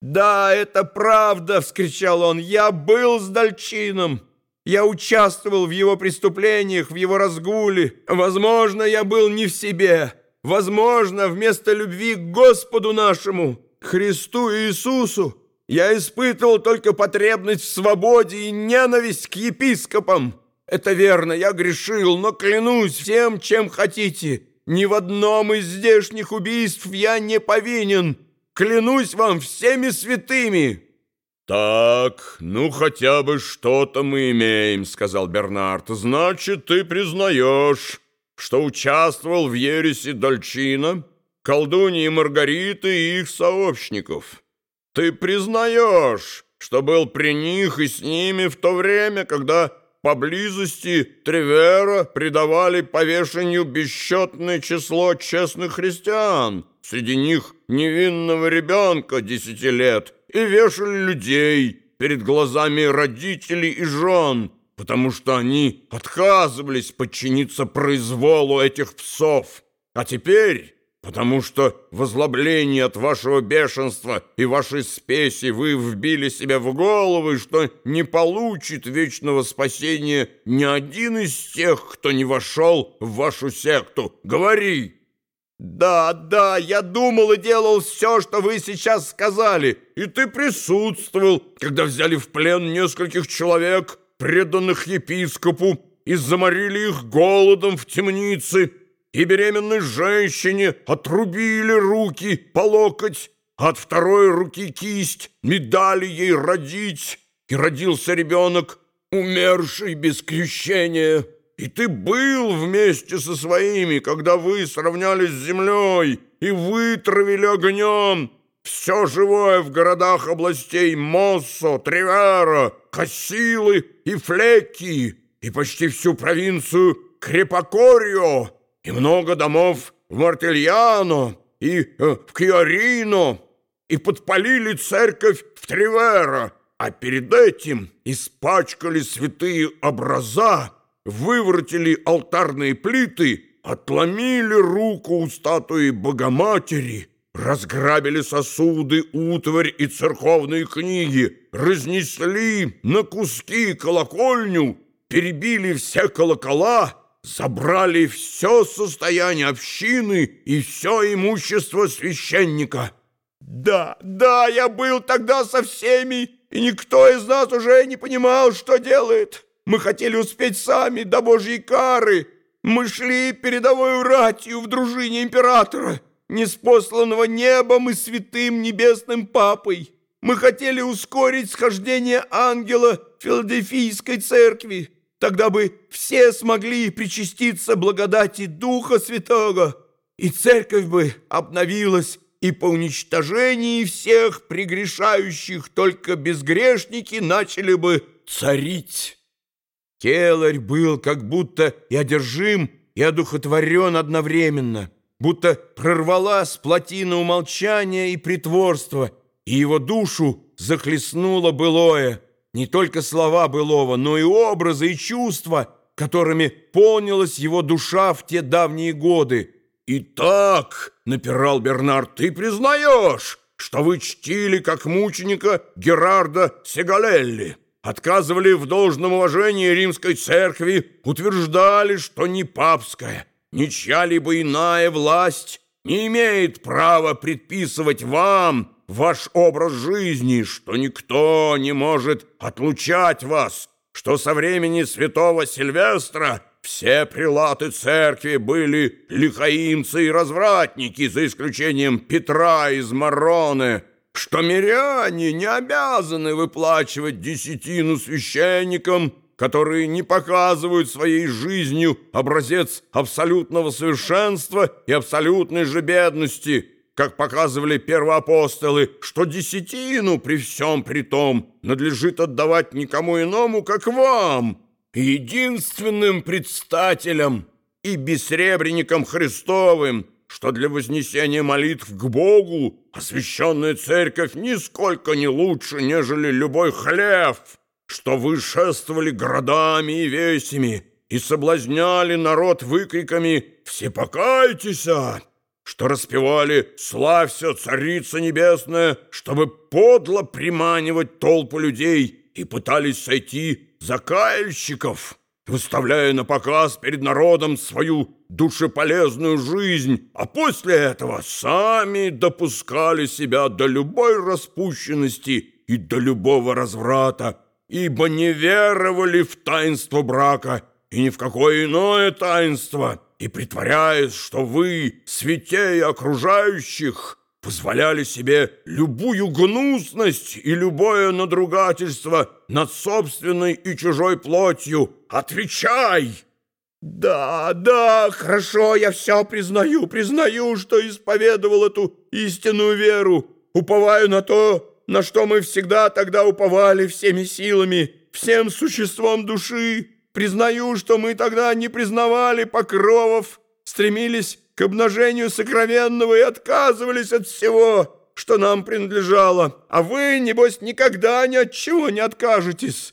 «Да, это правда!» — вскричал он. «Я был с Дальчином! Я участвовал в его преступлениях, в его разгуле. Возможно, я был не в себе. Возможно, вместо любви к Господу нашему, Христу Иисусу, я испытывал только потребность в свободе и ненависть к епископам. Это верно, я грешил, но клянусь всем, чем хотите. Ни в одном из здешних убийств я не повинен. Клянусь вам всеми святыми!» «Так, ну хотя бы что-то мы имеем», — сказал Бернард. «Значит, ты признаешь, что участвовал в ересе Дольчина, колдуньи Маргариты и их сообщников. Ты признаешь, что был при них и с ними в то время, когда поблизости Тревера предавали повешению бесчетное число честных христиан, среди них невинного ребенка десяти лет, и вешали людей перед глазами родителей и жен, потому что они отказывались подчиниться произволу этих псов. А теперь потому что в озлоблении от вашего бешенства и вашей спеси вы вбили себе в головы, что не получит вечного спасения ни один из тех, кто не вошел в вашу секту. Говори!» «Да, да, я думал и делал все, что вы сейчас сказали, и ты присутствовал, когда взяли в плен нескольких человек, преданных епископу, и заморили их голодом в темнице, и беременной женщине отрубили руки по локоть, от второй руки кисть, не дали ей родить, и родился ребенок, умерший без крещения. И ты был вместе со своими, когда вы сравнялись с землей и вытравили огнем все живое в городах областей Моссо, Тревера, Кассилы и Флеки, и почти всю провинцию Крепокорио, и много домов в Мартельяно и э, в Киорино, и подпалили церковь в Тревера, а перед этим испачкали святые образа, выворотили алтарные плиты, отломили руку у статуи Богоматери, разграбили сосуды, утварь и церковные книги, разнесли на куски колокольню, перебили все колокола, забрали все состояние общины и все имущество священника. Да, да, я был тогда со всеми, и никто из нас уже не понимал, что делает. Мы хотели успеть сами до Божьей кары. Мы шли передовой ратью в дружине императора, неспосланного небом и святым небесным папой. Мы хотели ускорить схождение ангела Филадельфийской церкви. Тогда бы все смогли причаститься благодати Духа Святого, и церковь бы обновилась, и по уничтожении всех прегрешающих только безгрешники начали бы царить. Келарь был как будто и одержим, и одухотворен одновременно, будто прорвалась плотина умолчания и притворства, и его душу захлестнуло былое — не только слова былого, но и образы и чувства, которыми полнилась его душа в те давние годы. «Итак, — напирал Бернард, — ты признаешь, что вы чтили как мученика Герарда Сегалелли, отказывали в должном уважении римской церкви, утверждали, что ни папская, ни чья-либо иная власть не имеет права предписывать вам, ваш образ жизни, что никто не может отлучать вас, что со времени святого Сильвестра все прилаты церкви были лихаимцы и развратники, за исключением Петра из Мароны, что миряне не обязаны выплачивать десятину священникам, которые не показывают своей жизнью образец абсолютного совершенства и абсолютной же бедности – как показывали первоапостолы, что десятину при всем при том надлежит отдавать никому иному, как вам, единственным предстателям и бессребренникам Христовым, что для вознесения молитв к Богу освященная церковь нисколько не лучше, нежели любой хлеб, что вы шествовали городами и весями и соблазняли народ выкриками «Все покайтесь!» что распевали «Славься, Царица Небесная», чтобы подло приманивать толпу людей и пытались сойти за каяльщиков, выставляя на показ перед народом свою душеполезную жизнь, а после этого сами допускали себя до любой распущенности и до любого разврата, ибо не веровали в таинство брака и ни в какое иное таинство, и, притворяясь, что вы, святее окружающих, позволяли себе любую гнусность и любое надругательство над собственной и чужой плотью. Отвечай!» «Да, да, хорошо, я все признаю, признаю, что исповедовал эту истинную веру. Уповаю на то, на что мы всегда тогда уповали всеми силами, всем существом души. Признаю, что мы тогда не признавали покровов, стремились к обнажению сокровенного и отказывались от всего, что нам принадлежало. А вы, небось, никогда ни от чего не откажетесь».